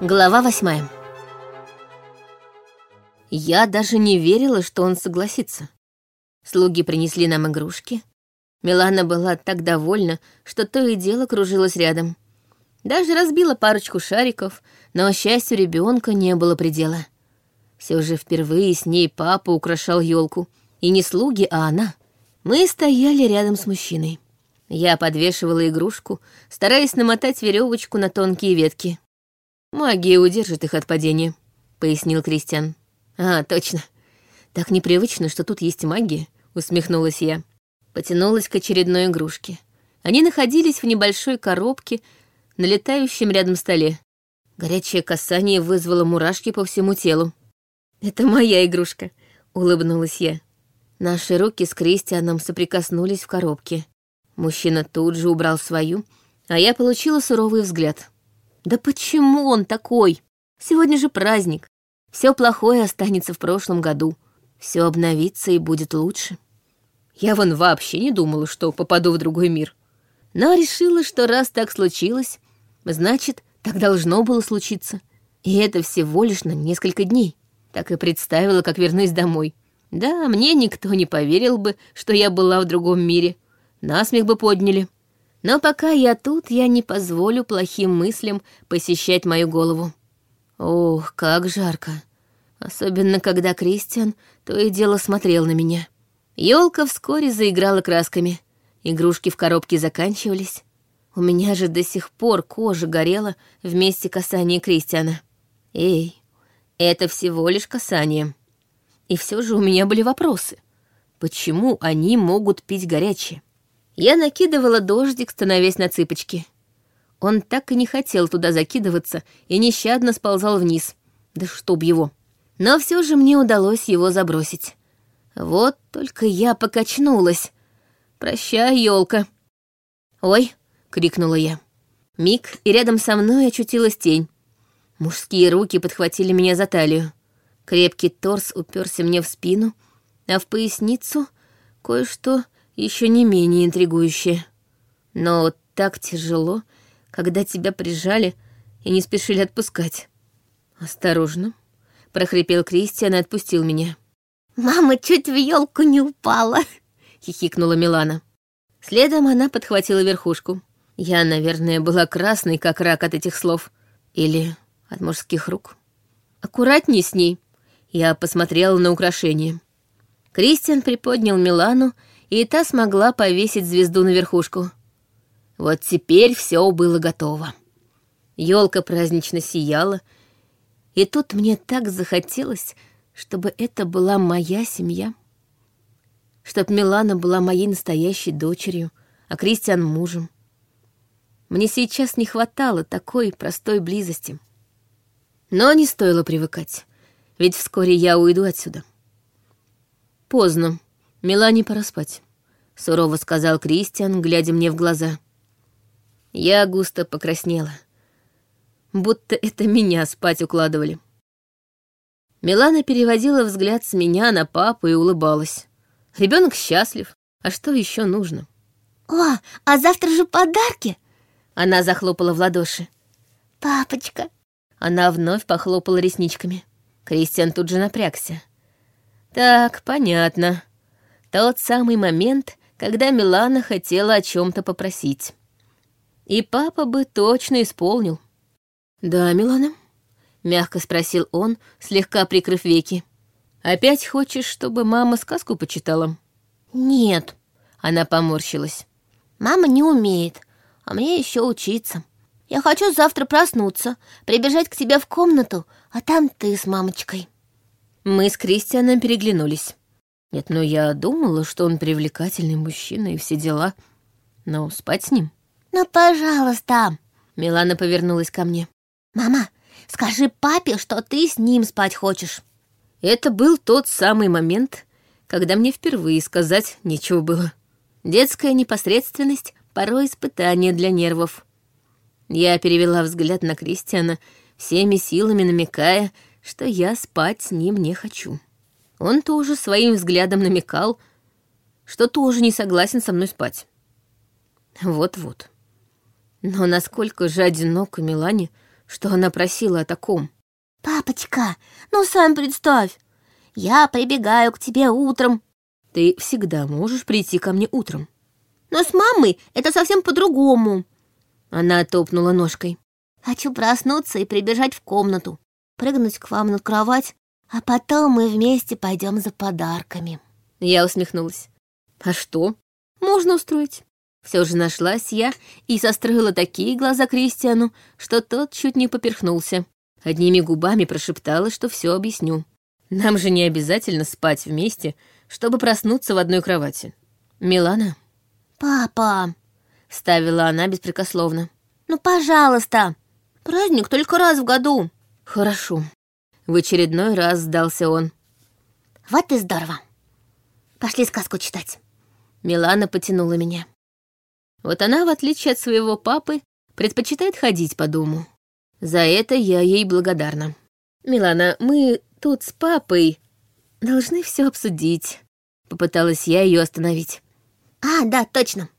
Глава восьмая. Я даже не верила, что он согласится. Слуги принесли нам игрушки. Милана была так довольна, что то и дело кружилась рядом. Даже разбила парочку шариков, но счастью ребенка не было предела. Все же впервые с ней папа украшал елку. И не слуги, а она. Мы стояли рядом с мужчиной. Я подвешивала игрушку, стараясь намотать веревочку на тонкие ветки. «Магия удержит их от падения», — пояснил Кристиан. «А, точно. Так непривычно, что тут есть магия», — усмехнулась я. Потянулась к очередной игрушке. Они находились в небольшой коробке на летающем рядом столе. Горячее касание вызвало мурашки по всему телу. «Это моя игрушка», — улыбнулась я. Наши руки с Кристианом соприкоснулись в коробке. Мужчина тут же убрал свою, а я получила суровый взгляд. Да почему он такой? Сегодня же праздник. Все плохое останется в прошлом году. Все обновится и будет лучше. Я вон вообще не думала, что попаду в другой мир. Но решила, что раз так случилось, значит, так должно было случиться. И это всего лишь на несколько дней. Так и представила, как вернусь домой. Да, мне никто не поверил бы, что я была в другом мире. Насмех бы подняли. Но пока я тут, я не позволю плохим мыслям посещать мою голову. Ох, как жарко. Особенно, когда Кристиан то и дело смотрел на меня. Елка вскоре заиграла красками. Игрушки в коробке заканчивались. У меня же до сих пор кожа горела вместе касания Кристиана. Эй, это всего лишь касание. И все же у меня были вопросы. Почему они могут пить горячее? Я накидывала дождик, становясь на цыпочки. Он так и не хотел туда закидываться и нещадно сползал вниз. Да чтоб его. Но все же мне удалось его забросить. Вот только я покачнулась. «Прощай, елка. «Ой!» — крикнула я. Миг, и рядом со мной очутилась тень. Мужские руки подхватили меня за талию. Крепкий торс уперся мне в спину, а в поясницу кое-что еще не менее интригующее. Но так тяжело, когда тебя прижали и не спешили отпускать. «Осторожно», — прохрипел Кристиан и отпустил меня. «Мама чуть в елку не упала», — хихикнула Милана. Следом она подхватила верхушку. Я, наверное, была красной, как рак от этих слов. Или от мужских рук. Аккуратней с ней. Я посмотрела на украшение. Кристиан приподнял Милану и та смогла повесить звезду на верхушку. Вот теперь все было готово. Елка празднично сияла, и тут мне так захотелось, чтобы это была моя семья. Чтоб Милана была моей настоящей дочерью, а Кристиан — мужем. Мне сейчас не хватало такой простой близости. Но не стоило привыкать, ведь вскоре я уйду отсюда. Поздно. «Мелани, пора спать», — сурово сказал Кристиан, глядя мне в глаза. Я густо покраснела. Будто это меня спать укладывали. Милана переводила взгляд с меня на папу и улыбалась. Ребенок счастлив, а что еще нужно? «О, а завтра же подарки!» Она захлопала в ладоши. «Папочка!» Она вновь похлопала ресничками. Кристиан тут же напрягся. «Так, понятно. Тот самый момент, когда Милана хотела о чем-то попросить. И папа бы точно исполнил. «Да, Милана?» — мягко спросил он, слегка прикрыв веки. «Опять хочешь, чтобы мама сказку почитала?» «Нет», — она поморщилась. «Мама не умеет, а мне еще учиться. Я хочу завтра проснуться, прибежать к тебе в комнату, а там ты с мамочкой». Мы с Кристианом переглянулись. Нет, ну я думала, что он привлекательный мужчина и все дела. Но спать с ним? Ну, пожалуйста. Милана повернулась ко мне. Мама, скажи папе, что ты с ним спать хочешь. Это был тот самый момент, когда мне впервые сказать нечего было. Детская непосредственность — порой испытание для нервов. Я перевела взгляд на Кристиана, всеми силами намекая, что я спать с ним не хочу. Он тоже своим взглядом намекал, что тоже не согласен со мной спать. Вот-вот. Но насколько же одиноко Милане что она просила о таком. «Папочка, ну сам представь, я прибегаю к тебе утром». «Ты всегда можешь прийти ко мне утром». «Но с мамой это совсем по-другому». Она топнула ножкой. «Хочу проснуться и прибежать в комнату, прыгнуть к вам на кровать, а потом мы вместе пойдем за подарками». Я усмехнулась. «А что? Можно устроить». Все же нашлась я и состроила такие глаза Кристиану, что тот чуть не поперхнулся. Одними губами прошептала, что все объясню. Нам же не обязательно спать вместе, чтобы проснуться в одной кровати. Милана? «Папа!» — ставила она беспрекословно. «Ну, пожалуйста! Праздник только раз в году!» «Хорошо». В очередной раз сдался он. «Вот и здорово! Пошли сказку читать!» Милана потянула меня. Вот она, в отличие от своего папы, предпочитает ходить по дому. За это я ей благодарна. «Милана, мы тут с папой должны все обсудить», — попыталась я ее остановить. «А, да, точно.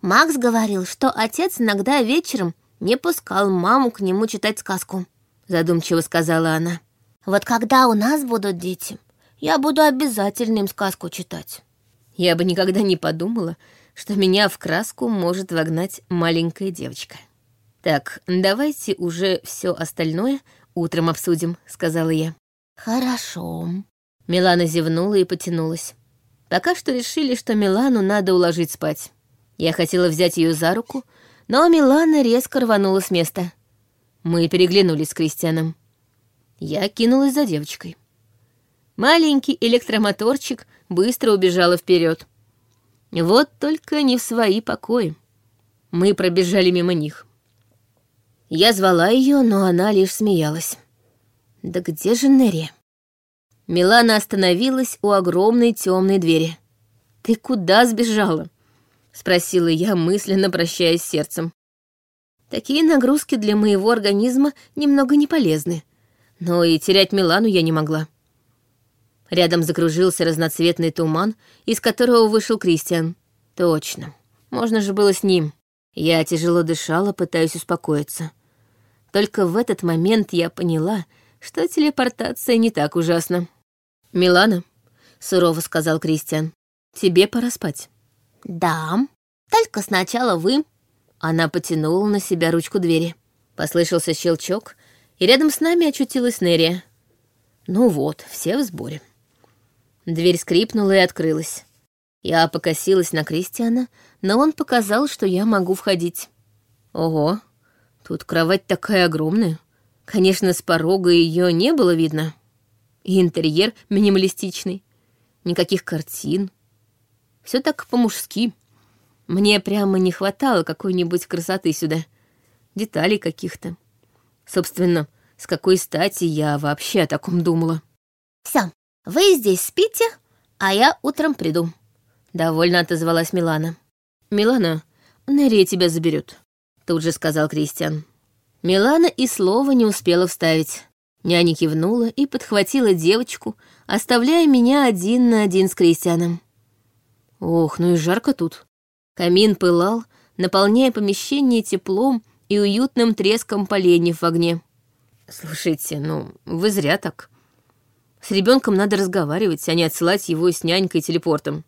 Макс говорил, что отец иногда вечером не пускал маму к нему читать сказку», — задумчиво сказала она. «Вот когда у нас будут дети, я буду обязательно им сказку читать». Я бы никогда не подумала, что меня в краску может вогнать маленькая девочка. «Так, давайте уже все остальное утром обсудим», — сказала я. «Хорошо». Милана зевнула и потянулась. Пока что решили, что Милану надо уложить спать. Я хотела взять ее за руку, но Милана резко рванула с места. Мы переглянулись с Кристианом. Я кинулась за девочкой. Маленький электромоторчик быстро убежала вперед. Вот только не в свои покои. Мы пробежали мимо них. Я звала ее, но она лишь смеялась. Да где же Нерри? Милана остановилась у огромной темной двери. «Ты куда сбежала?» — спросила я, мысленно прощаясь сердцем. Такие нагрузки для моего организма немного не полезны, но и терять Милану я не могла. Рядом закружился разноцветный туман, из которого вышел Кристиан. Точно. Можно же было с ним. Я тяжело дышала, пытаясь успокоиться. Только в этот момент я поняла, что телепортация не так ужасна. «Милана», — сурово сказал Кристиан, — «тебе пора спать». «Да, только сначала вы». Она потянула на себя ручку двери. Послышался щелчок, и рядом с нами очутилась Нерия. Ну вот, все в сборе. Дверь скрипнула и открылась. Я покосилась на Кристиана, но он показал, что я могу входить. Ого, тут кровать такая огромная. Конечно, с порога ее не было видно. И интерьер минималистичный. Никаких картин. Все так по-мужски. Мне прямо не хватало какой-нибудь красоты сюда. Деталей каких-то. Собственно, с какой стати я вообще о таком думала? Все, вы здесь спите, а я утром приду». Довольно отозвалась Милана. «Милана, Нерия тебя заберет», — тут же сказал Кристиан. Милана и слова не успела вставить. Няня кивнула и подхватила девочку, оставляя меня один на один с Кристианом. Ох, ну и жарко тут. Камин пылал, наполняя помещение теплом и уютным треском поленьев в огне. Слушайте, ну, вы зря так. С ребенком надо разговаривать, а не отсылать его с нянькой телепортом.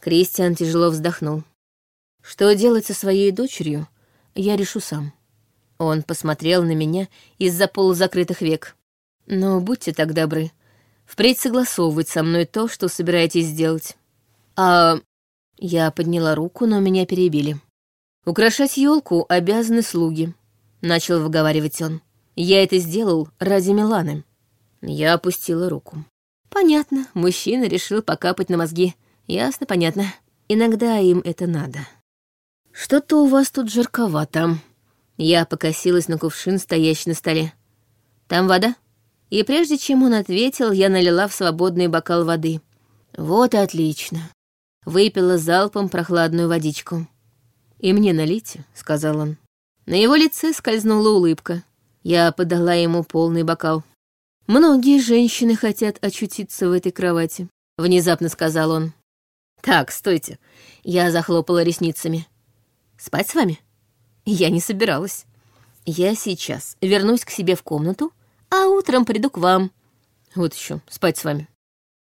Кристиан тяжело вздохнул. Что делать со своей дочерью, я решу сам. Он посмотрел на меня из-за полузакрытых век. Но будьте так добры, впредь согласовывать со мной то, что собираетесь сделать. А я подняла руку, но меня перебили. Украшать елку обязаны слуги, начал выговаривать он. Я это сделал ради Миланы. Я опустила руку. Понятно, мужчина решил покапать на мозги. Ясно, понятно. Иногда им это надо. Что-то у вас тут жарковато. Я покосилась на кувшин, стоящий на столе. Там вода? И прежде чем он ответил, я налила в свободный бокал воды. Вот и отлично. Выпила залпом прохладную водичку. «И мне налейте», — сказал он. На его лице скользнула улыбка. Я подала ему полный бокал. «Многие женщины хотят очутиться в этой кровати», — внезапно сказал он. «Так, стойте». Я захлопала ресницами. «Спать с вами?» Я не собиралась. Я сейчас вернусь к себе в комнату, а утром приду к вам. Вот еще, спать с вами.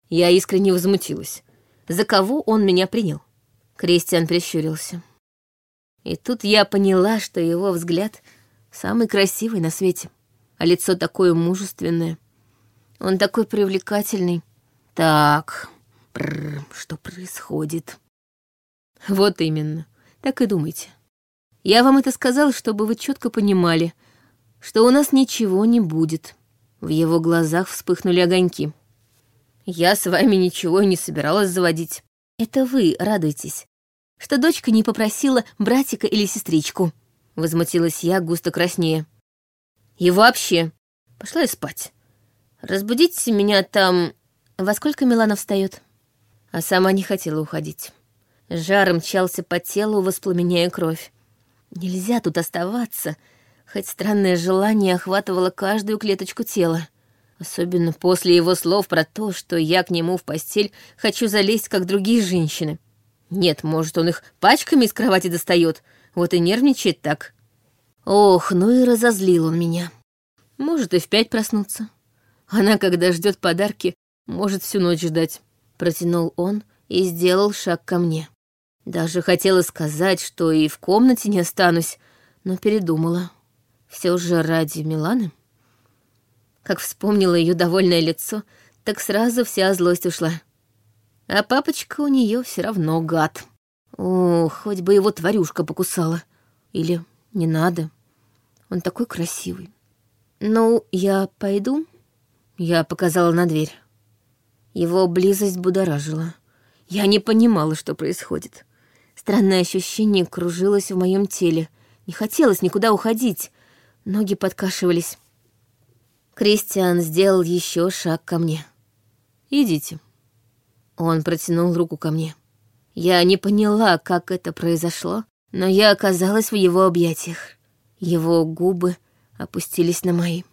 Я искренне возмутилась. За кого он меня принял? Кристиан прищурился. И тут я поняла, что его взгляд самый красивый на свете, а лицо такое мужественное. Он такой привлекательный. Так, бррр, что происходит? Вот именно, так и думайте. Я вам это сказал, чтобы вы четко понимали, что у нас ничего не будет. В его глазах вспыхнули огоньки. Я с вами ничего не собиралась заводить. Это вы радуетесь, что дочка не попросила братика или сестричку. Возмутилась я густо краснее. И вообще, пошла я спать. Разбудите меня там... Во сколько Милана встает? А сама не хотела уходить. Жар мчался по телу, воспламеняя кровь. Нельзя тут оставаться, хоть странное желание охватывало каждую клеточку тела. Особенно после его слов про то, что я к нему в постель хочу залезть, как другие женщины. Нет, может, он их пачками из кровати достает, вот и нервничает так. Ох, ну и разозлил он меня. Может, и в пять проснуться. Она, когда ждет подарки, может всю ночь ждать. Протянул он и сделал шаг ко мне. Даже хотела сказать, что и в комнате не останусь, но передумала. Все же ради Миланы. Как вспомнила ее довольное лицо, так сразу вся злость ушла. А папочка у нее все равно гад. О, хоть бы его тварюшка покусала. Или не надо. Он такой красивый. Ну, я пойду. Я показала на дверь. Его близость будоражила. Я не понимала, что происходит. Странное ощущение кружилось в моем теле. Не хотелось никуда уходить. Ноги подкашивались. Кристиан сделал еще шаг ко мне. «Идите». Он протянул руку ко мне. Я не поняла, как это произошло, но я оказалась в его объятиях. Его губы опустились на мои.